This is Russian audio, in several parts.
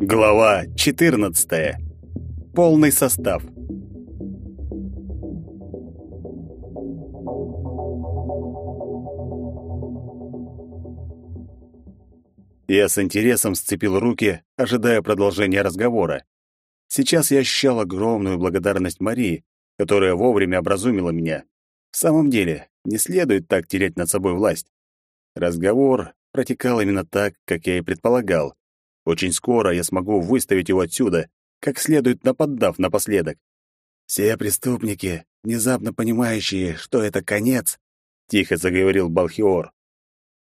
Глава 14. Полный состав. Я с интересом сцепил руки, ожидая продолжения разговора. Сейчас я ощущал огромную благодарность Марии, которая вовремя образумила меня. В самом деле, не следует так терять над собой власть. Разговор протекал именно так, как я и предполагал. Очень скоро я смогу выставить его отсюда, как следует наподдав напоследок. «Все преступники, внезапно понимающие, что это конец», — тихо заговорил Балхиор,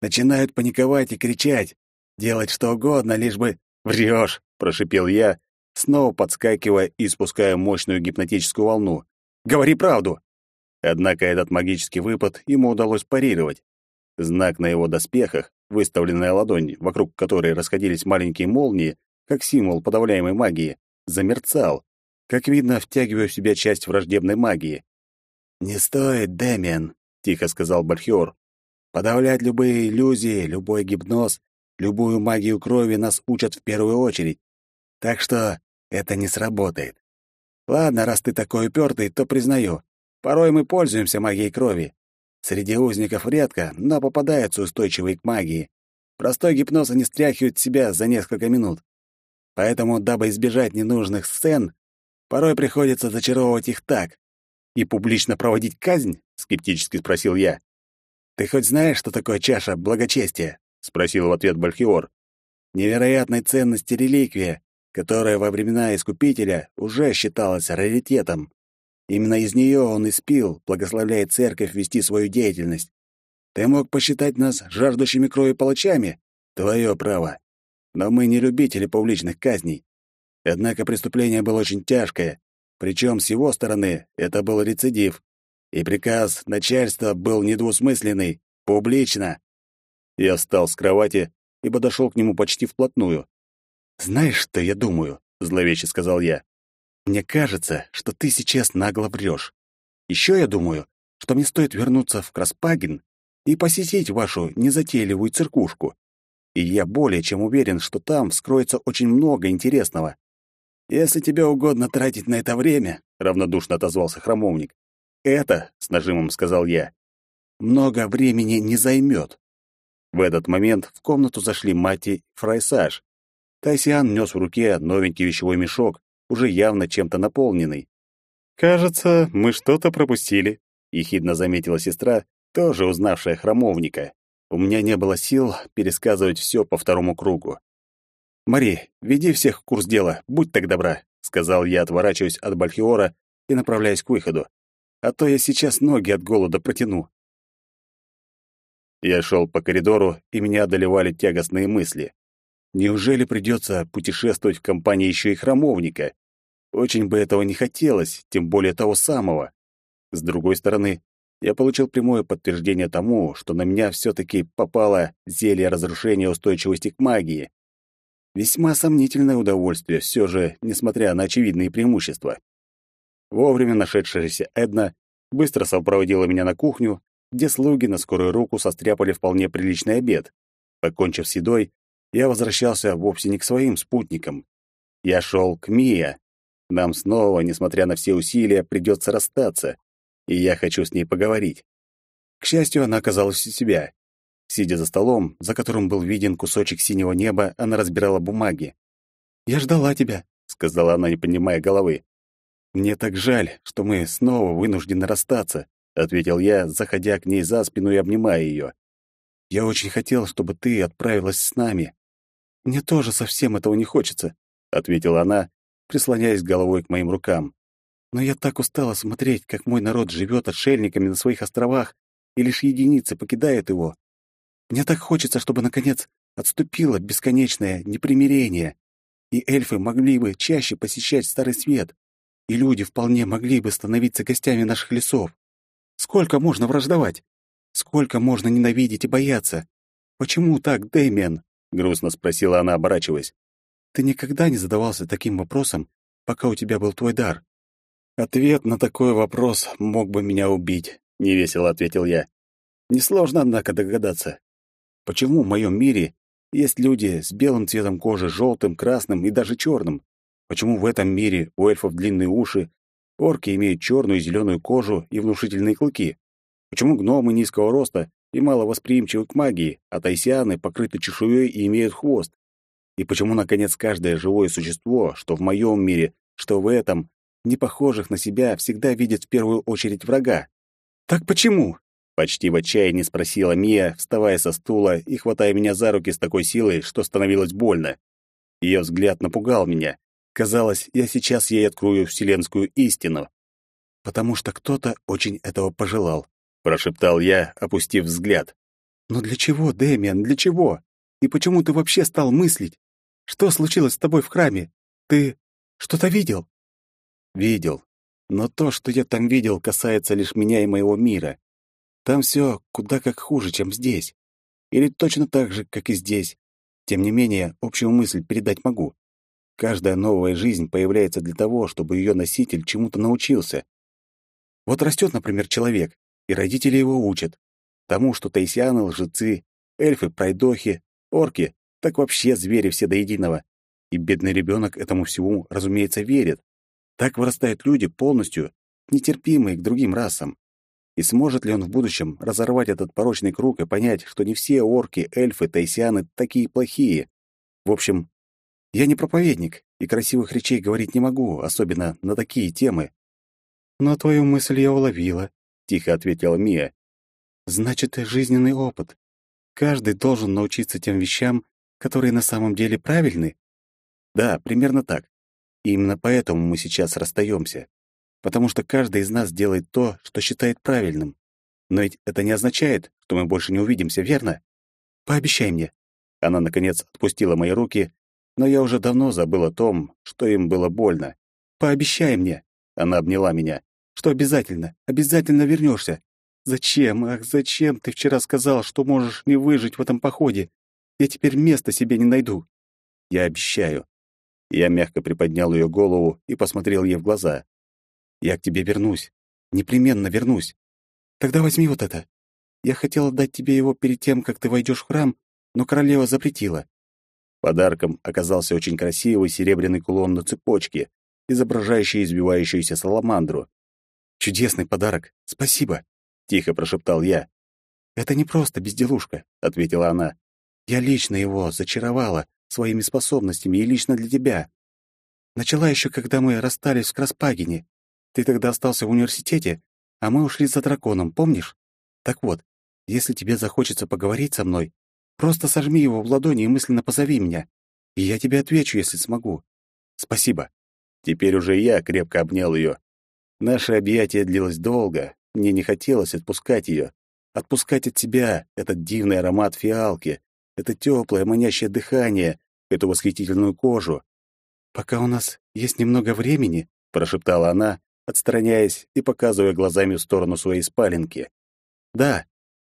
«начинают паниковать и кричать, делать что угодно, лишь бы...» «Врешь!» — прошипел я, снова подскакивая и спуская мощную гипнотическую волну. «Говори правду!» Однако этот магический выпад ему удалось парировать. Знак на его доспехах, выставленная ладонь, вокруг которой расходились маленькие молнии, как символ подавляемой магии, замерцал, как видно, втягивая в себя часть враждебной магии. «Не стоит, Дэмиан», — тихо сказал Бальхиор. «Подавлять любые иллюзии, любой гипноз, любую магию крови нас учат в первую очередь. Так что это не сработает. Ладно, раз ты такой упертый, то признаю, порой мы пользуемся магией крови, Среди узников редко, но попадаются устойчивые к магии. Простой гипноз они стряхивают себя за несколько минут. Поэтому, дабы избежать ненужных сцен, порой приходится зачаровывать их так. «И публично проводить казнь?» — скептически спросил я. «Ты хоть знаешь, что такое чаша благочестия?» — спросил в ответ Бальхиор. «Невероятной ценности реликвия, которая во времена Искупителя уже считалась раритетом. Именно из нее он и спил, благословляя церковь вести свою деятельность. Ты мог посчитать нас жаждущими крови палачами? Твое право. Но мы не любители публичных казней. Однако преступление было очень тяжкое, причем с его стороны это был рецидив. И приказ начальства был недвусмысленный, публично. Я встал с кровати и подошел к нему почти вплотную. «Знаешь, что я думаю?» — зловеще сказал я. Мне кажется, что ты сейчас нагло врешь. Еще я думаю, что мне стоит вернуться в Краспаген и посетить вашу незатейливую церкушку. И я более чем уверен, что там вскроется очень много интересного. Если тебе угодно тратить на это время, равнодушно отозвался храмовник. Это, с нажимом сказал я, много времени не займет. В этот момент в комнату зашли Мати и Фрайсаж. Тайсиан нес в руке новенький вещевой мешок, уже явно чем-то наполненный. «Кажется, мы что-то пропустили», — ехидно заметила сестра, тоже узнавшая храмовника. У меня не было сил пересказывать все по второму кругу. «Мари, веди всех в курс дела, будь так добра», — сказал я, отворачиваясь от Бальхиора и направляясь к выходу. «А то я сейчас ноги от голода протяну». Я шел по коридору, и меня одолевали тягостные мысли. Неужели придется путешествовать в компании еще и храмовника? Очень бы этого не хотелось, тем более того самого. С другой стороны, я получил прямое подтверждение тому, что на меня все-таки попало зелье разрушения устойчивости к магии. Весьма сомнительное удовольствие все же, несмотря на очевидные преимущества. Вовремя нашедшаяся Эдна быстро сопроводила меня на кухню, где слуги на скорую руку состряпали вполне приличный обед. Покончив с едой, я возвращался вовсе не к своим спутникам. Я шел к Мия. Нам снова, несмотря на все усилия, придется расстаться, и я хочу с ней поговорить. К счастью, она оказалась у себя. Сидя за столом, за которым был виден кусочек синего неба, она разбирала бумаги. «Я ждала тебя», — сказала она, не поднимая головы. «Мне так жаль, что мы снова вынуждены расстаться», — ответил я, заходя к ней за спину и обнимая ее. «Я очень хотел, чтобы ты отправилась с нами. «Мне тоже совсем этого не хочется», — ответила она, прислоняясь головой к моим рукам. «Но я так устала смотреть, как мой народ живет отшельниками на своих островах, и лишь единицы покидают его. Мне так хочется, чтобы, наконец, отступило бесконечное непримирение, и эльфы могли бы чаще посещать Старый Свет, и люди вполне могли бы становиться гостями наших лесов. Сколько можно враждовать? Сколько можно ненавидеть и бояться? Почему так, Дэмиан? — грустно спросила она, оборачиваясь. «Ты никогда не задавался таким вопросом, пока у тебя был твой дар? Ответ на такой вопрос мог бы меня убить, невесело ответил я. Несложно, однако, догадаться. Почему в моем мире есть люди с белым цветом кожи, желтым, красным и даже черным? Почему в этом мире у эльфов длинные уши, орки имеют черную и зеленую кожу и внушительные клыки? Почему гномы низкого роста и мало восприимчивы к магии, а тайсианы покрыты чешуей и имеют хвост? И почему, наконец, каждое живое существо, что в моем мире, что в этом, не похожих на себя, всегда видит в первую очередь врага. Так почему? Почти в отчаянии спросила Мия, вставая со стула и хватая меня за руки с такой силой, что становилось больно. Ее взгляд напугал меня. Казалось, я сейчас ей открою вселенскую истину. «Потому что кто-то очень этого пожелал», — прошептал я, опустив взгляд. «Но для чего, Дэмиан, для чего? И почему ты вообще стал мыслить? Что случилось с тобой в храме? Ты что-то видел?» Видел. Но то, что я там видел, касается лишь меня и моего мира. Там все куда как хуже, чем здесь. Или точно так же, как и здесь. Тем не менее, общую мысль передать могу. Каждая новая жизнь появляется для того, чтобы ее носитель чему-то научился. Вот растет, например, человек, и родители его учат. Тому, что таисианы — лжецы, эльфы — пройдохи, орки — так вообще звери все до единого. И бедный ребенок этому всему, разумеется, верит. Так вырастают люди полностью нетерпимые к другим расам. И сможет ли он в будущем разорвать этот порочный круг и понять, что не все орки, эльфы, тайсианы такие плохие? В общем, я не проповедник, и красивых речей говорить не могу, особенно на такие темы. Но твою мысль я уловила, тихо ответила Мия. Значит, жизненный опыт. Каждый должен научиться тем вещам, которые на самом деле правильны. Да, примерно так. И именно поэтому мы сейчас расстаемся. Потому что каждый из нас делает то, что считает правильным. Но ведь это не означает, что мы больше не увидимся, верно? Пообещай мне. Она, наконец, отпустила мои руки, но я уже давно забыл о том, что им было больно. Пообещай мне. Она обняла меня. Что обязательно, обязательно вернешься. Зачем, ах, зачем ты вчера сказал, что можешь не выжить в этом походе? Я теперь места себе не найду. Я обещаю. Я мягко приподнял ее голову и посмотрел ей в глаза. «Я к тебе вернусь. Непременно вернусь. Тогда возьми вот это. Я хотела дать тебе его перед тем, как ты войдешь в храм, но королева запретила». Подарком оказался очень красивый серебряный кулон на цепочке, изображающий избивающуюся саламандру. «Чудесный подарок. Спасибо», — тихо прошептал я. «Это не просто безделушка», — ответила она. «Я лично его зачаровала, своими способностями и лично для тебя. Начала еще, когда мы расстались в Краспагине. Ты тогда остался в университете, а мы ушли за драконом, помнишь? Так вот, если тебе захочется поговорить со мной, просто сожми его в ладони и мысленно позови меня, и я тебе отвечу, если смогу. Спасибо. Теперь уже я крепко обнял ее. Наше объятие длилось долго, мне не хотелось отпускать ее. Отпускать от себя этот дивный аромат фиалки, это теплое, манящее дыхание, эту восхитительную кожу. «Пока у нас есть немного времени», — прошептала она, отстраняясь и показывая глазами в сторону своей спаленки. «Да,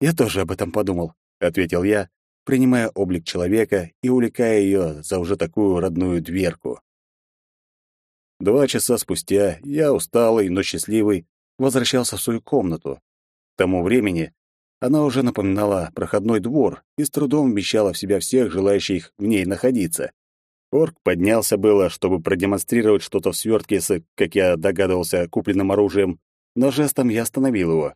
я тоже об этом подумал», — ответил я, принимая облик человека и увлекая ее за уже такую родную дверку. Два часа спустя я, усталый, но счастливый, возвращался в свою комнату. К тому времени она уже напоминала проходной двор и с трудом вмещала в себя всех желающих в ней находиться. Орк поднялся было, чтобы продемонстрировать что-то в свертке с, как я догадывался, купленным оружием, но жестом я остановил его.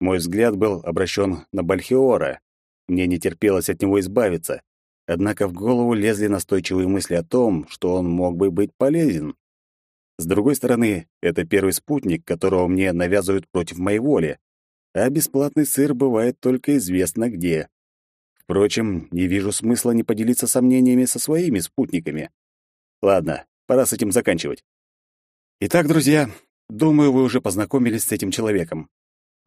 Мой взгляд был обращен на Бальхиора. Мне не терпелось от него избавиться. Однако в голову лезли настойчивые мысли о том, что он мог бы быть полезен. С другой стороны, это первый спутник, которого мне навязывают против моей воли а бесплатный сыр бывает только известно где. Впрочем, не вижу смысла не поделиться сомнениями со своими спутниками. Ладно, пора с этим заканчивать. Итак, друзья, думаю, вы уже познакомились с этим человеком.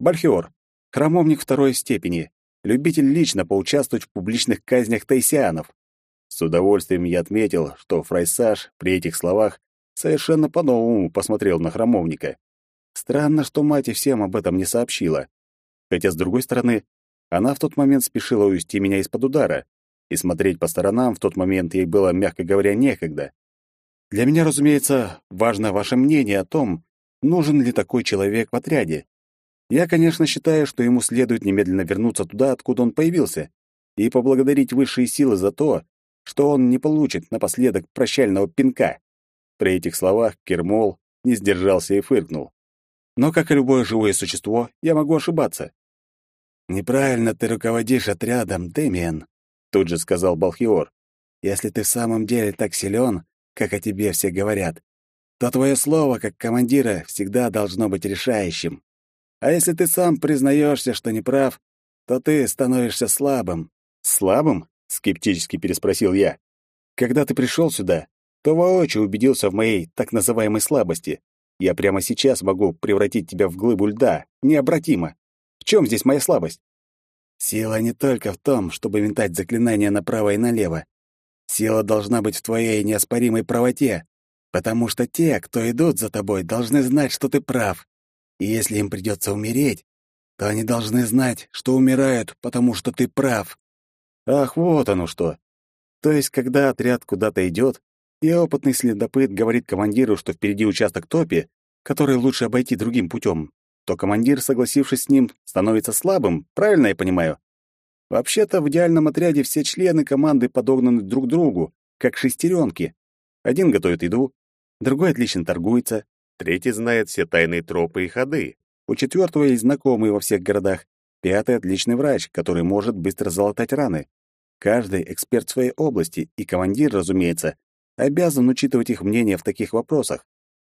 Бальхиор, храмовник второй степени, любитель лично поучаствовать в публичных казнях тайсианов. С удовольствием я отметил, что Фрайсаж при этих словах совершенно по-новому посмотрел на храмовника. Странно, что мать и всем об этом не сообщила. Хотя, с другой стороны, она в тот момент спешила увести меня из-под удара, и смотреть по сторонам в тот момент ей было, мягко говоря, некогда. Для меня, разумеется, важно ваше мнение о том, нужен ли такой человек в отряде. Я, конечно, считаю, что ему следует немедленно вернуться туда, откуда он появился, и поблагодарить высшие силы за то, что он не получит напоследок прощального пинка. При этих словах Кермол не сдержался и фыркнул. Но, как и любое живое существо, я могу ошибаться. «Неправильно ты руководишь отрядом, Дэмиен», — тут же сказал Балхиор. «Если ты в самом деле так силен, как о тебе все говорят, то твое слово, как командира, всегда должно быть решающим. А если ты сам признаешься, что не прав, то ты становишься слабым». «Слабым?» — скептически переспросил я. «Когда ты пришел сюда, то воочию убедился в моей так называемой слабости. Я прямо сейчас могу превратить тебя в глыбу льда, необратимо. В чем здесь моя слабость? Сила не только в том, чтобы метать заклинания направо и налево. Сила должна быть в твоей неоспоримой правоте, потому что те, кто идут за тобой, должны знать, что ты прав. И если им придется умереть, то они должны знать, что умирают, потому что ты прав. Ах, вот оно что. То есть, когда отряд куда-то идет, и опытный следопыт говорит командиру, что впереди участок топи, который лучше обойти другим путем, то командир, согласившись с ним, становится слабым, правильно я понимаю? Вообще-то в идеальном отряде все члены команды подогнаны друг другу, как шестеренки. Один готовит еду, другой отлично торгуется, третий знает все тайные тропы и ходы, у четвертого есть знакомые во всех городах, пятый — отличный врач, который может быстро залатать раны. Каждый эксперт своей области, и командир, разумеется, обязан учитывать их мнение в таких вопросах.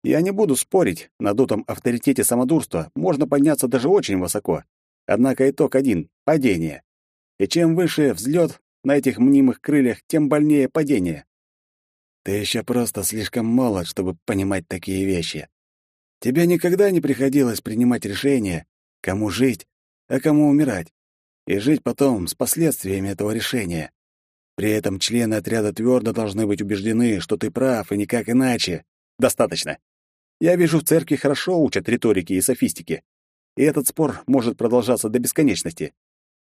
Я не буду спорить, на дутом авторитете самодурства можно подняться даже очень высоко. Однако итог один — падение. И чем выше взлет на этих мнимых крыльях, тем больнее падение. Ты еще просто слишком молод, чтобы понимать такие вещи. Тебе никогда не приходилось принимать решение, кому жить, а кому умирать, и жить потом с последствиями этого решения. При этом члены отряда твердо должны быть убеждены, что ты прав, и никак иначе. Достаточно. Я вижу, в церкви хорошо учат риторике и софистике. И этот спор может продолжаться до бесконечности.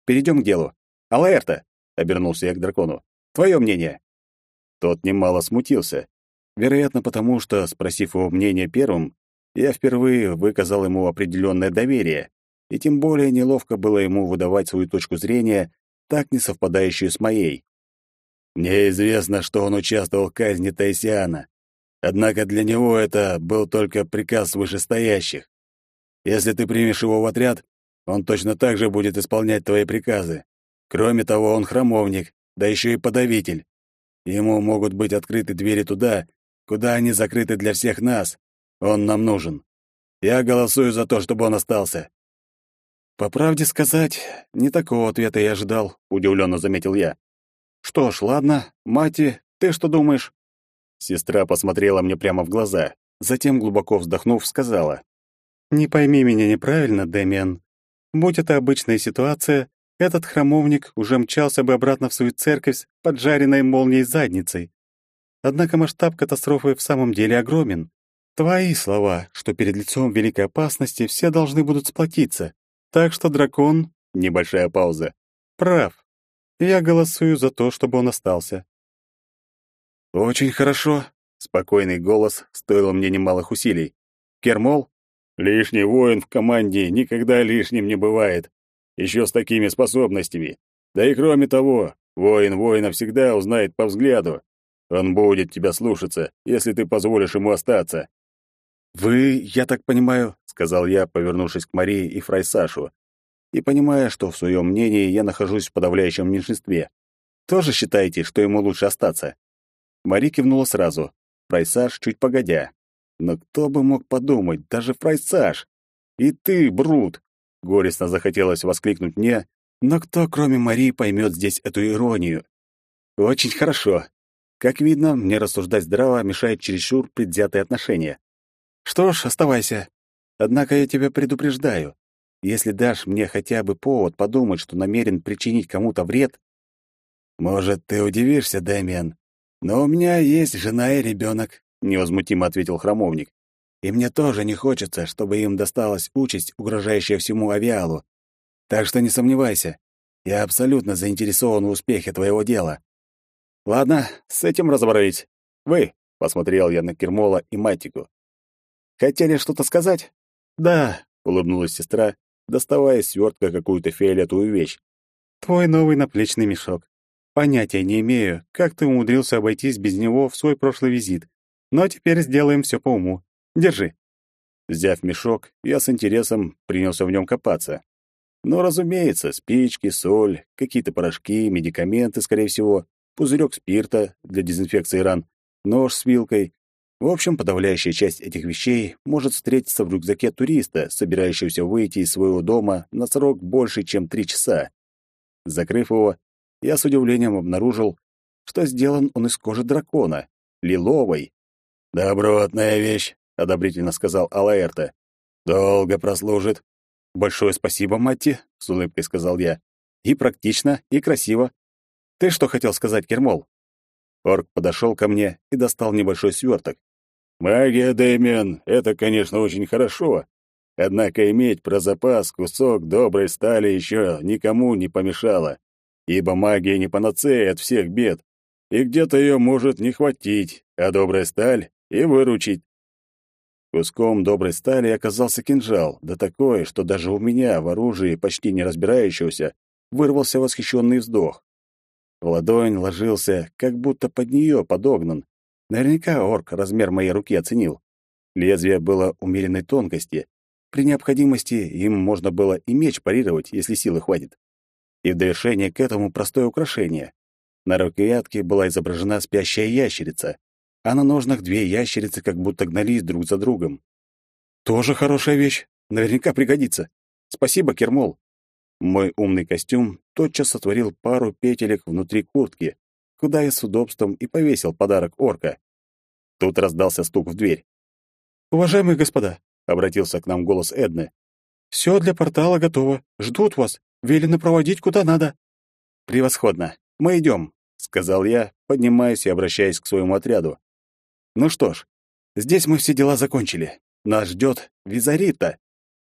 Перейдем к делу. Алаэрта, — обернулся я к дракону, — твое мнение. Тот немало смутился. Вероятно, потому что, спросив его мнение первым, я впервые выказал ему определенное доверие, и тем более неловко было ему выдавать свою точку зрения, так не совпадающую с моей. Мне известно, что он участвовал в казни Тайсиана. Однако для него это был только приказ вышестоящих. Если ты примешь его в отряд, он точно так же будет исполнять твои приказы. Кроме того, он храмовник, да еще и подавитель. Ему могут быть открыты двери туда, куда они закрыты для всех нас. Он нам нужен. Я голосую за то, чтобы он остался. По правде сказать, не такого ответа я ожидал, удивленно заметил я. Что ж, ладно, Мати, ты что думаешь? Сестра посмотрела мне прямо в глаза, затем глубоко вздохнув, сказала: Не пойми меня неправильно, Дэмиан. Будь это обычная ситуация, этот храмовник уже мчался бы обратно в свою церковь под жареной молнией задницей. Однако масштаб катастрофы в самом деле огромен. Твои слова, что перед лицом великой опасности все должны будут сплотиться. Так что дракон, небольшая пауза, прав. Я голосую за то, чтобы он остался. Очень хорошо. Спокойный голос стоил мне немалых усилий. Кермол? Лишний воин в команде никогда лишним не бывает. Еще с такими способностями. Да и кроме того, воин воина всегда узнает по взгляду. Он будет тебя слушаться, если ты позволишь ему остаться. «Вы, я так понимаю», — сказал я, повернувшись к Марии и Фрайсашу, и понимая, что в своем мнении я нахожусь в подавляющем меньшинстве. Тоже считаете, что ему лучше остаться? Мари кивнула сразу. Фрайсаж чуть погодя. Но кто бы мог подумать, даже Фрайсаж. И ты, Брут. Горестно захотелось воскликнуть мне, но кто, кроме Мари, поймет здесь эту иронию? Очень хорошо. Как видно, мне рассуждать здраво мешает чересчур предвзятые отношения. Что ж, оставайся. Однако я тебя предупреждаю. Если дашь мне хотя бы повод подумать, что намерен причинить кому-то вред... Может, ты удивишься, Дэмиан, но у меня есть жена и ребенок, невозмутимо ответил храмовник. И мне тоже не хочется, чтобы им досталась участь, угрожающая всему авиалу. Так что не сомневайся, я абсолютно заинтересован в успехе твоего дела. Ладно, с этим разобрались. Вы, посмотрел я на Кермола и Матику. Хотели что-то сказать? Да, улыбнулась сестра, доставая из свертка какую-то фиолетовую вещь. Твой новый наплечный мешок. Понятия не имею, как ты умудрился обойтись без него в свой прошлый визит. Но теперь сделаем все по уму. Держи. Взяв мешок, я с интересом принялся в нем копаться. Ну, разумеется, спички, соль, какие-то порошки, медикаменты, скорее всего, пузырек спирта для дезинфекции ран, нож с вилкой. В общем, подавляющая часть этих вещей может встретиться в рюкзаке туриста, собирающегося выйти из своего дома на срок больше, чем три часа. Закрыв его, я с удивлением обнаружил, что сделан он из кожи дракона, лиловой. «Добротная вещь», — одобрительно сказал Алаэрта. «Долго прослужит». «Большое спасибо, Матти», — с улыбкой сказал я. «И практично, и красиво. Ты что хотел сказать, Кермол?» Орк подошел ко мне и достал небольшой сверток. «Магия, Дэмиан, это, конечно, очень хорошо. Однако иметь про запас кусок доброй стали еще никому не помешало, ибо магия не панацея от всех бед, и где-то ее может не хватить, а добрая сталь и выручить. Куском доброй стали оказался кинжал, да такой, что даже у меня, в оружии почти не разбирающегося, вырвался восхищенный вздох. В ладонь ложился, как будто под нее подогнан. Наверняка орк размер моей руки оценил. Лезвие было умеренной тонкости. При необходимости им можно было и меч парировать, если силы хватит. И в довершение к этому простое украшение. На рукоятке была изображена спящая ящерица а на ножнах две ящерицы как будто гнались друг за другом. Тоже хорошая вещь, наверняка пригодится. Спасибо, Кермол. Мой умный костюм тотчас сотворил пару петелек внутри куртки, куда я с удобством и повесил подарок орка. Тут раздался стук в дверь. «Уважаемые господа», — обратился к нам голос Эдны, — «все для портала готово. Ждут вас. Велено проводить куда надо». «Превосходно. Мы идем», — сказал я, поднимаясь и обращаясь к своему отряду. Ну что ж, здесь мы все дела закончили. Нас ждет Визарита.